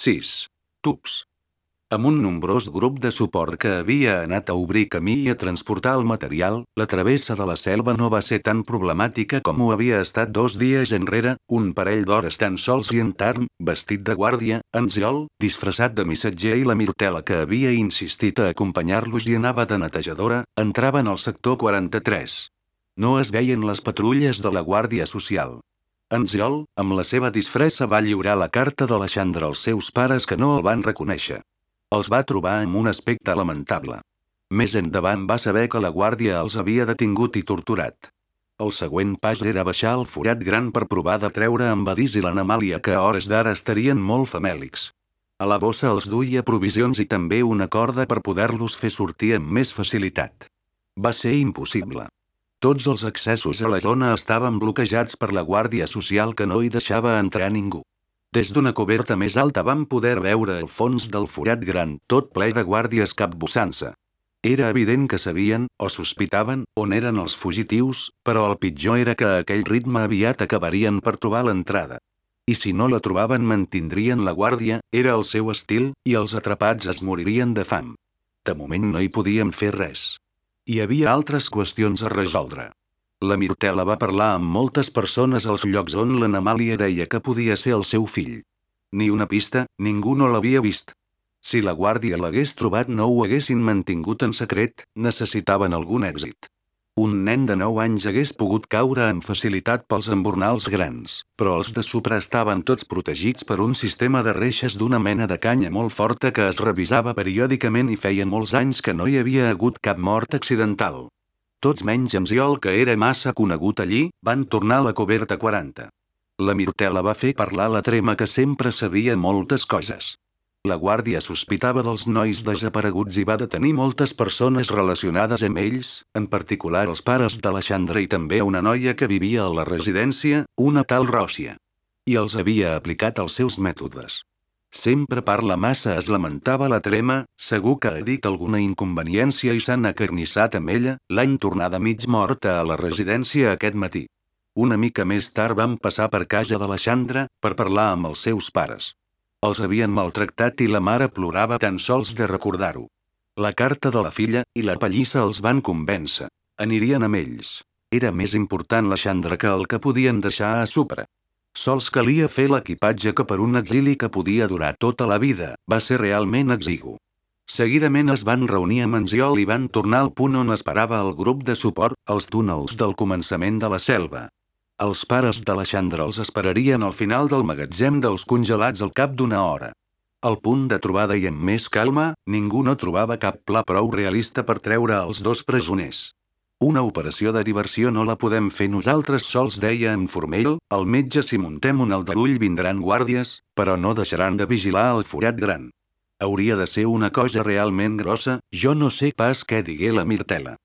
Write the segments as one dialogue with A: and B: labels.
A: 6. Tubs. Amb un nombrós grup de suport que havia anat a obrir camí i a transportar el material, la travessa de la selva no va ser tan problemàtica com ho havia estat dos dies enrere, un parell d'hores tan sols i en Tarn, vestit de guàrdia, Anziol, disfressat de missatger i la Mirtela que havia insistit a acompanyar-los i anava de netejadora, entraven al sector 43. No es veien les patrulles de la Guàrdia Social. Anziol, amb la seva disfressa va lliurar la carta de l'Aixandra als seus pares que no el van reconèixer. Els va trobar amb un aspecte lamentable. Més endavant va saber que la guàrdia els havia detingut i torturat. El següent pas era baixar el forat gran per provar de treure amb Badís i l'Anamàlia que a hores d'ara estarien molt famèlics. A la bossa els duia provisions i també una corda per poder-los fer sortir amb més facilitat. Va ser impossible. Tots els accessos a la zona estaven bloquejats per la Guàrdia Social que no hi deixava entrar ningú. Des d'una coberta més alta vam poder veure el fons del forat gran, tot ple de guàrdies capbussant-se. Era evident que sabien, o sospitaven, on eren els fugitius, però el pitjor era que a aquell ritme aviat acabarien per trobar l'entrada. I si no la trobaven mantindrien la guàrdia, era el seu estil, i els atrapats es moririen de fam. De moment no hi podíem fer res. Hi havia altres qüestions a resoldre. La Mirtela va parlar amb moltes persones als llocs on l'Anamàlia deia que podia ser el seu fill. Ni una pista, ningú no l'havia vist. Si la guàrdia l'hagués trobat no ho haguessin mantingut en secret, necessitaven algun èxit. Un nen de 9 anys hagués pogut caure amb facilitat pels embornals grans, però els de Supra estaven tots protegits per un sistema de reixes d'una mena de canya molt forta que es revisava periòdicament i feia molts anys que no hi havia hagut cap mort accidental. Tots menys Ziol, que era massa conegut allí, van tornar a la coberta 40. La Mirtela va fer parlar la trema que sempre sabia moltes coses. La guàrdia sospitava dels nois desapareguts i va detenir moltes persones relacionades amb ells, en particular els pares de la Xandra i també una noia que vivia a la residència, una tal Ròssia. I els havia aplicat els seus mètodes. Sempre parla massa es lamentava la trema, segur que ha dit alguna inconveniència i s'han acarnissat amb ella, l'any tornada mig morta a la residència aquest matí. Una mica més tard vam passar per casa de la Xandra, per parlar amb els seus pares. Els havien maltractat i la mare plorava tan sols de recordar-ho. La carta de la filla i la pallissa els van convèncer. Anirien amb ells. Era més important la Xandra que el que podien deixar a Supra. Sols calia fer l'equipatge que per un exili que podia durar tota la vida, va ser realment exigu. Seguidament es van reunir a Manziol i van tornar al punt on esperava el grup de suport, els túnels del començament de la selva. Els pares de els esperarien al final del magatzem dels congelats al cap d'una hora. Al punt de trobada i amb més calma, ningú no trobava cap pla prou realista per treure els dos presoners. Una operació de diversió no la podem fer nosaltres sols, deia en Formell, el metge si muntem un aldarull vindran guàrdies, però no deixaran de vigilar el forat gran. Hauria de ser una cosa realment grossa, jo no sé pas què digué la Mirtela.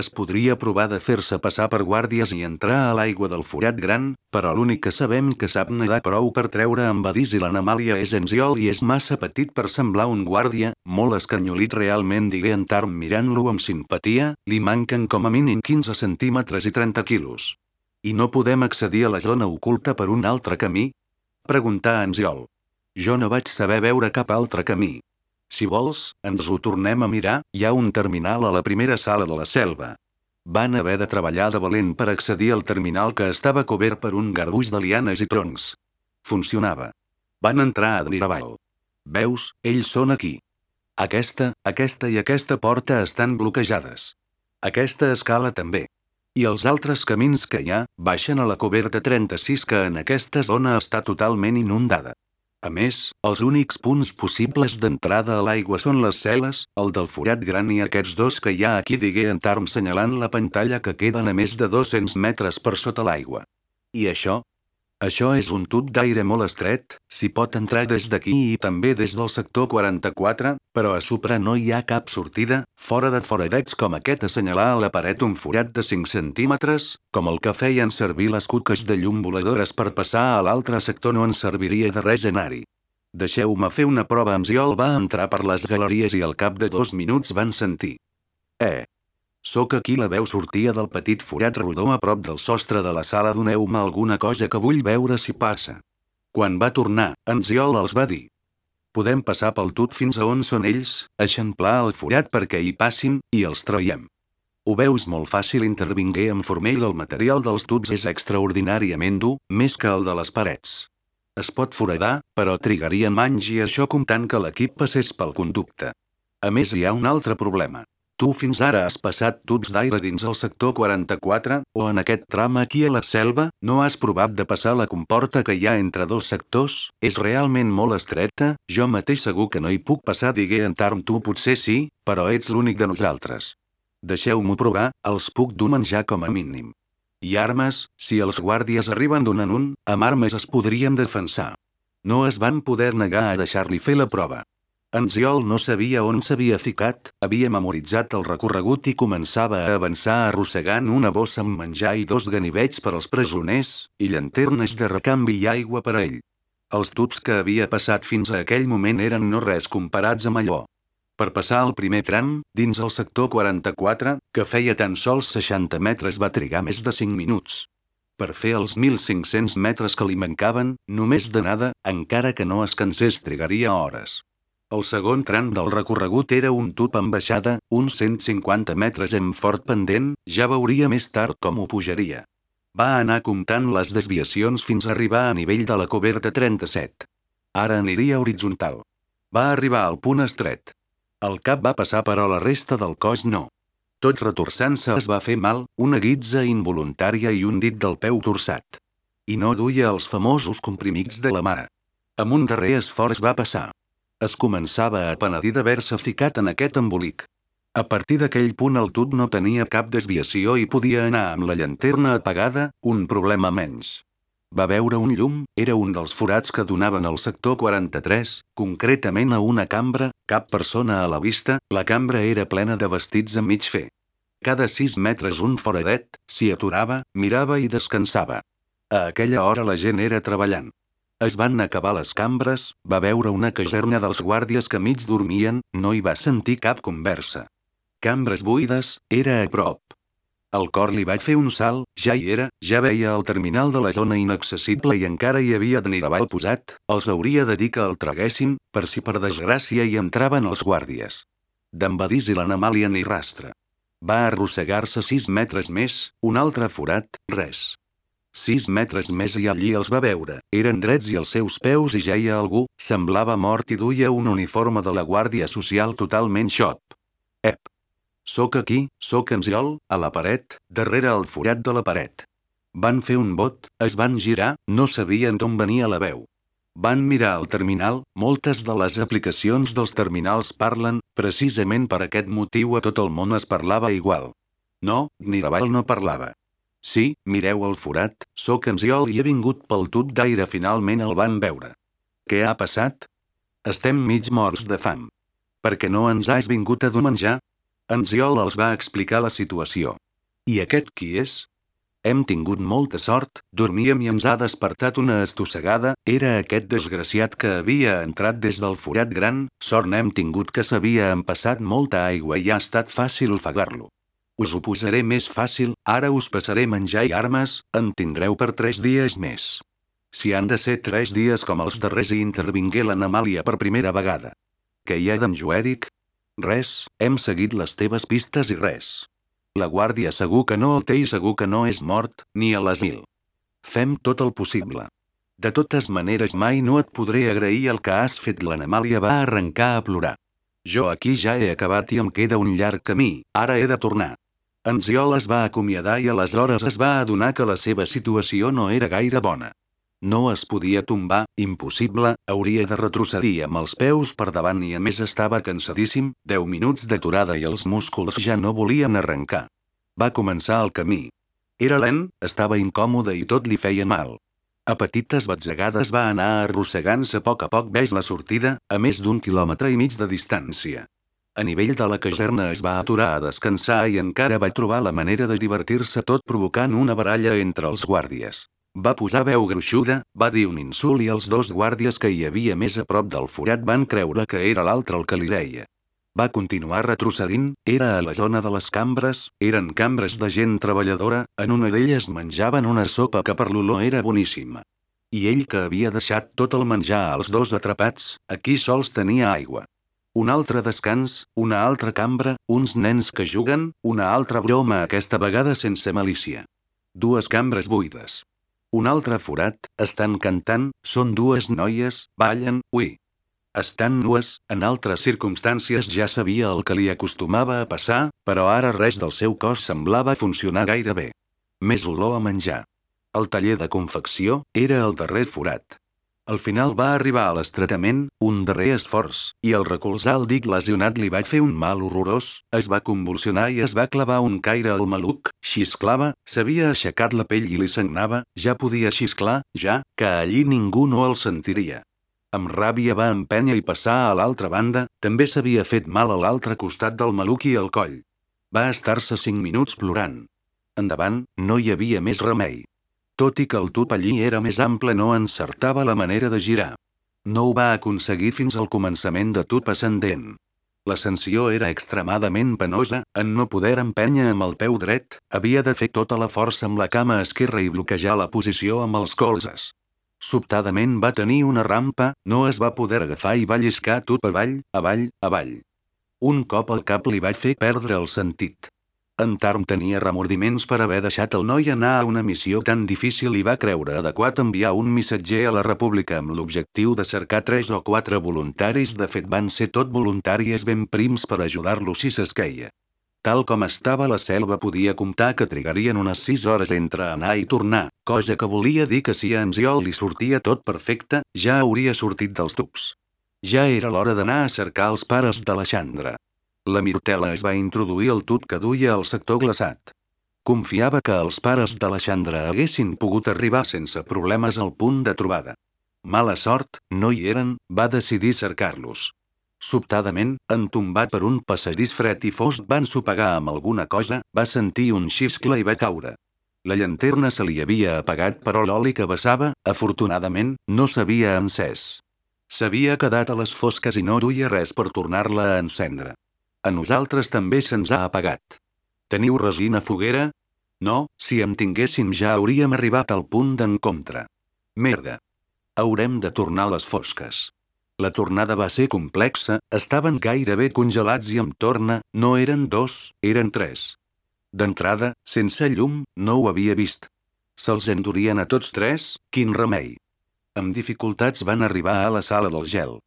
A: Es podria provar de fer-se passar per guàrdies i entrar a l'aigua del forat gran, però l'únic que sabem que sap nedar prou per treure amb Badís i l'Anamàlia és Enziol i és massa petit per semblar un guàrdia, molt escanyolit realment digué en Tarm mirant-lo amb simpatia, li manquen com a mínim 15 centímetres i 30 quilos. I no podem accedir a la zona oculta per un altre camí? Preguntà Enziol. Jo no vaig saber veure cap altre camí. Si vols, ens ho tornem a mirar, hi ha un terminal a la primera sala de la selva. Van haver de treballar de valent per accedir al terminal que estava cobert per un garbuix de lianes i troncs. Funcionava. Van entrar a Diraval. Veus, ells són aquí. Aquesta, aquesta i aquesta porta estan bloquejades. Aquesta escala també. I els altres camins que hi ha, baixen a la coberta 36 que en aquesta zona està totalment inundada. A més, els únics punts possibles d'entrada a l'aigua són les cel·les, el del forat gran i aquests dos que hi ha aquí digué en Tarm senyalant la pantalla que queden a més de 200 metres per sota l'aigua. I això, això és un tub d'aire molt estret, s'hi pot entrar des d'aquí i també des del sector 44, però a Supra no hi ha cap sortida, fora de foradets com aquest assenyalar a la paret un forat de 5 centímetres, com el que feien servir les cuques de llum voladores per passar a l'altre sector no ens serviria de res anar-hi. Deixeu-me fer una prova amb Ziol va entrar per les galeries i al cap de dos minuts van sentir. Eh, Soc aquí la veu sortia del petit forat rodó a prop del sostre de la sala doneu-me alguna cosa que vull veure si passa. Quan va tornar, en Ziol els va dir. Podem passar pel tut fins a on són ells, eixamplar el forat perquè hi passin, i els traiem. Ho veus molt fàcil intervingué amb Formell el material dels tuts és extraordinàriament dur, més que el de les parets. Es pot foradar, però trigarien anys i això comptant que l'equip passés pel conducte. A més hi ha un altre problema. Tu fins ara has passat tubs d'aire dins el sector 44, o en aquest tram aquí a la selva, no has provat de passar la comporta que hi ha entre dos sectors? És realment molt estreta, jo mateix segur que no hi puc passar digué en Tarm tu potser sí, però ets l'únic de nosaltres. Deixeu-m'ho provar, els puc dur menjar com a mínim. I armes, si els guàrdies arriben d'un en un, amb armes es podrien defensar. No es van poder negar a deixar-li fer la prova. En Ziol no sabia on s'havia ficat, havia memoritzat el recorregut i començava a avançar arrossegant una bossa amb menjar i dos ganivets per als presoners, i llanternes de recanvi i aigua per a ell. Els tubs que havia passat fins a aquell moment eren no res comparats amb allò. Per passar el primer tram, dins el sector 44, que feia tan sols 60 metres va trigar més de 5 minuts. Per fer els 1.500 metres que li mancaven, només de nada, encara que no es cansés trigaria hores. El segon tram del recorregut era un tub amb baixada, uns 150 metres en fort pendent, ja veuria més tard com ho pujaria. Va anar comptant les desviacions fins a arribar a nivell de la coberta 37. Ara aniria horitzontal. Va arribar al punt estret. El cap va passar però la resta del cos no. Tot retorçant-se es va fer mal, una guitza involuntària i un dit del peu torçat. I no duia els famosos comprimits de la mare. Amb un darrer esforç va passar es començava a penedir d'haver-se ficat en aquest embolic. A partir d'aquell punt el tub no tenia cap desviació i podia anar amb la llanterna apagada, un problema menys. Va veure un llum, era un dels forats que donaven al sector 43, concretament a una cambra, cap persona a la vista, la cambra era plena de vestits a mig fer. Cada sis metres un foradet, s'hi aturava, mirava i descansava. A aquella hora la gent era treballant. Es van acabar les cambres, va veure una caserna dels guàrdies que mig dormien, no hi va sentir cap conversa. Cambres buides, era a prop. El cor li va fer un salt, ja hi era, ja veia el terminal de la zona inaccessible i encara hi havia d'Niraval posat, els hauria de dir que el traguessin, per si per desgràcia hi entraven els guàrdies. D'en Badís i l'Anamàlia ni rastre. Va arrossegar-se sis metres més, un altre forat, res. Sis metres més i allí els va veure, eren drets i als seus peus hi geia algú, semblava mort i duia un uniforme de la Guàrdia Social totalment xop. Ep! Soc aquí, soc Ziol, a la paret, darrere el forat de la paret. Van fer un bot, es van girar, no sabien d'on venia la veu. Van mirar el terminal, moltes de les aplicacions dels terminals parlen, precisament per aquest motiu a tot el món es parlava igual. No, ni Raval no parlava. Sí, mireu el forat, sóc Ziol i he vingut pel tub d'aire finalment el van veure. Què ha passat? Estem mig morts de fam. Per què no ens has vingut a dur menjar? Ziol els va explicar la situació. I aquest qui és? Hem tingut molta sort, dormíem i ens ha despertat una estossegada, era aquest desgraciat que havia entrat des del forat gran, sort n'hem tingut que s'havia empassat molta aigua i ha estat fàcil ofegar-lo. Us ho posaré més fàcil, ara us passaré menjar i armes, en tindreu per tres dies més. Si han de ser tres dies com els darrers i intervingué l'Anamàlia per primera vegada. Què hi ha d'en Joèric? Res, hem seguit les teves pistes i res. La guàrdia segur que no el té i segur que no és mort, ni a l'asil. Fem tot el possible. De totes maneres mai no et podré agrair el que has fet l'Anamàlia va arrencar a plorar. Jo aquí ja he acabat i em queda un llarg camí, ara he de tornar. En Ziol es va acomiadar i aleshores es va adonar que la seva situació no era gaire bona. No es podia tombar, impossible, hauria de retrocedir amb els peus per davant i a més estava cansadíssim, 10 minuts d'aturada i els músculs ja no volien arrencar. Va començar el camí. Era lent, estava incòmode i tot li feia mal. A petites batzegades va anar arrossegant-se poc a poc veix la sortida, a més d'un quilòmetre i mig de distància. A nivell de la caserna es va aturar a descansar i encara va trobar la manera de divertir-se tot provocant una baralla entre els guàrdies. Va posar veu gruixuda, va dir un insult i els dos guàrdies que hi havia més a prop del forat van creure que era l'altre el que li deia. Va continuar retrocedint, era a la zona de les cambres, eren cambres de gent treballadora, en una d'elles menjaven una sopa que per l'olor era boníssima. I ell que havia deixat tot el menjar als dos atrapats, aquí sols tenia aigua. Un altre descans, una altra cambra, uns nens que juguen, una altra broma aquesta vegada sense malícia. Dues cambres buides. Un altre forat, estan cantant, són dues noies, ballen, ui. Estan nues, en altres circumstàncies ja sabia el que li acostumava a passar, però ara res del seu cos semblava funcionar gaire bé. Més olor a menjar. El taller de confecció era el darrer forat. Al final va arribar a l'estretament, un darrer esforç, i el recolzar el dic lesionat li va fer un mal horrorós, es va convulsionar i es va clavar un caire al maluc, xisclava, s'havia aixecat la pell i li sagnava, ja podia xisclar, ja, que allí ningú no el sentiria. Amb ràbia va empènyer i passar a l'altra banda, també s'havia fet mal a l'altre costat del maluc i al coll. Va estar-se cinc minuts plorant. Endavant, no hi havia més remei. Tot i que el tub allí era més ample no encertava la manera de girar. No ho va aconseguir fins al començament de tub ascendent. L'ascensió era extremadament penosa, en no poder empènyer amb el peu dret, havia de fer tota la força amb la cama esquerra i bloquejar la posició amb els colzes. Sobtadament va tenir una rampa, no es va poder agafar i va lliscar tot avall, avall, avall. Un cop al cap li va fer perdre el sentit. En Tarm tenia remordiments per haver deixat el noi anar a una missió tan difícil i va creure adequat enviar un missatger a la República amb l'objectiu de cercar tres o quatre voluntaris de fet van ser tot voluntaris ben prims per ajudar-lo si s'esqueia. Tal com estava la selva podia comptar que trigarien unes 6 hores entre anar i tornar, cosa que volia dir que si a Enziol li sortia tot perfecte, ja hauria sortit dels tubs. Ja era l'hora d'anar a cercar els pares de la Xandra. La Mirtela es va introduir el tut que duia al sector glaçat. Confiava que els pares de la Xandra haguessin pogut arribar sense problemes al punt de trobada. Mala sort, no hi eren, va decidir cercar-los. Sobtadament, entombat per un passadís fred i fosc van sopegar amb alguna cosa, va sentir un xiscle i va caure. La llanterna se li havia apagat però l'oli que vessava, afortunadament, no s'havia encès. S'havia quedat a les fosques i no duia res per tornar-la a encendre. A nosaltres també se'ns ha apagat. Teniu resina foguera? No, si en tinguéssim ja hauríem arribat al punt d'encontre. Merda. Haurem de tornar a les fosques. La tornada va ser complexa, estaven gairebé congelats i amb torna, no eren dos, eren tres. D'entrada, sense llum, no ho havia vist. Se'ls endurien a tots tres, quin remei. Amb dificultats van arribar a la sala del gel.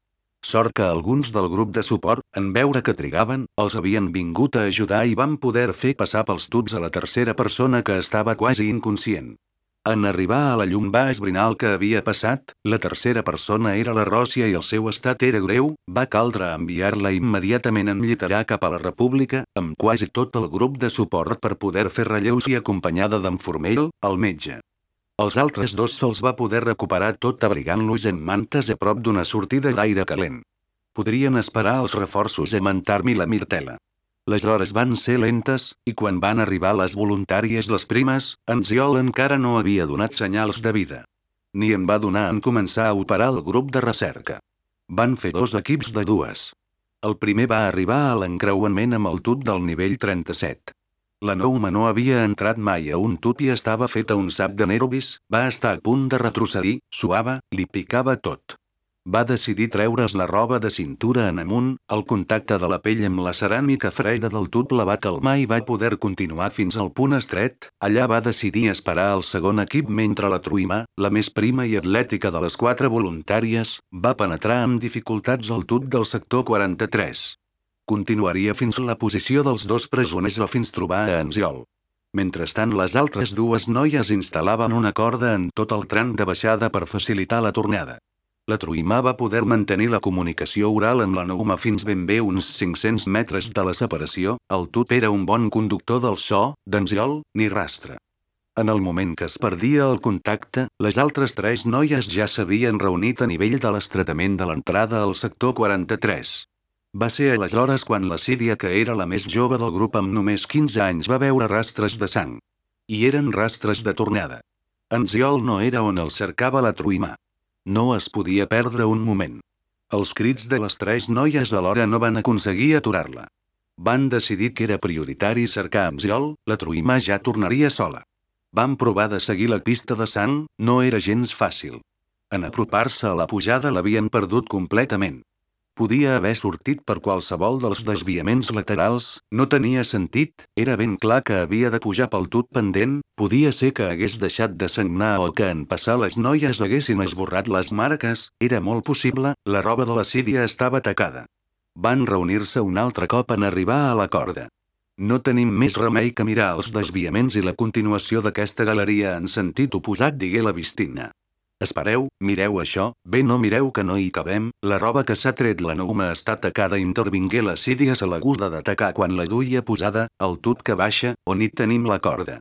A: Sort que alguns del grup de suport, en veure que trigaven, els havien vingut a ajudar i van poder fer passar pels tuts a la tercera persona que estava quasi inconscient. En arribar a la llum va esbrinar el que havia passat, la tercera persona era la Ròssia i el seu estat era greu, va caldre enviar-la immediatament en lliterar cap a la República, amb quasi tot el grup de suport per poder fer relleus i acompanyada d'en Formell, el metge. Els altres dos se'ls va poder recuperar tot abrigant-los en mantes a prop d'una sortida d'aire calent. Podrien esperar els reforços a Mantarm i la Mirtela. Les hores van ser lentes, i quan van arribar les voluntàries les primes, en Ziol encara no havia donat senyals de vida. Ni en va donar en començar a operar el grup de recerca. Van fer dos equips de dues. El primer va arribar a l'encreuament amb el tub del nivell 37. La Nouma no havia entrat mai a un tub i estava feta un sap de nervis, va estar a punt de retrocedir, suava, li picava tot. Va decidir treure's la roba de cintura en amunt, el contacte de la pell amb la ceràmica freda del tub la va calmar i va poder continuar fins al punt estret, allà va decidir esperar el segon equip mentre la Truima, la més prima i atlètica de les quatre voluntàries, va penetrar amb dificultats al tub del sector 43. Continuaria fins la posició dels dos presoners o fins trobar a Anziol. Mentrestant les altres dues noies instal·laven una corda en tot el tram de baixada per facilitar la tornada. La Truimà va poder mantenir la comunicació oral amb la Nouma fins ben bé uns 500 metres de la separació, el tut era un bon conductor del so, d'Anziol, ni rastre. En el moment que es perdia el contacte, les altres tres noies ja s'havien reunit a nivell de l'estretament de l'entrada al sector 43. Va ser aleshores quan la Síria que era la més jove del grup amb només 15 anys va veure rastres de sang. I eren rastres de tornada. En Ziol no era on el cercava la truima. No es podia perdre un moment. Els crits de les tres noies alhora no van aconseguir aturar-la. Van decidir que era prioritari cercar amb Ziol, la truima ja tornaria sola. Van provar de seguir la pista de sang, no era gens fàcil. En apropar-se a la pujada l'havien perdut completament. Podia haver sortit per qualsevol dels desviaments laterals, no tenia sentit, era ben clar que havia de pujar pel tut pendent, podia ser que hagués deixat de sagnar o que en passar les noies haguessin esborrat les marques, era molt possible, la roba de la Síria estava tacada. Van reunir-se un altre cop en arribar a la corda. No tenim més remei que mirar els desviaments i la continuació d'aquesta galeria en sentit oposat digué la Vistina. Espereu, mireu això, bé no mireu que no hi cabem, la roba que s'ha tret la Nouma està tacada intervingué la Síria gusta d'atacar quan la duia posada, el tut que baixa, on hi tenim la corda.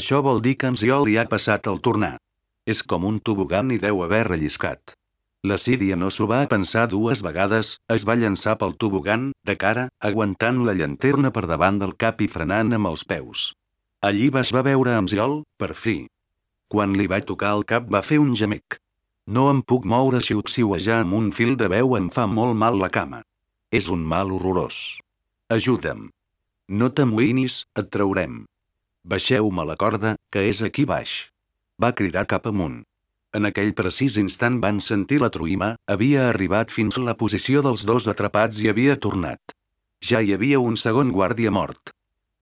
A: Això vol dir que ens hi ha passat al tornar. És com un tobogan i deu haver relliscat. La Síria no s'ho va pensar dues vegades, es va llançar pel tobogan, de cara, aguantant la llanterna per davant del cap i frenant amb els peus. Allí vas va veure amb Ziol, per fi. Quan li va tocar el cap va fer un gemec. No em puc moure xiuxiuejar amb un fil de veu em fa molt mal la cama. És un mal horrorós. Ajuda'm. No t'amoïnis, et traurem. Baixeu-me la corda, que és aquí baix. Va cridar cap amunt. En aquell precís instant van sentir la truïma, havia arribat fins a la posició dels dos atrapats i havia tornat. Ja hi havia un segon guàrdia mort.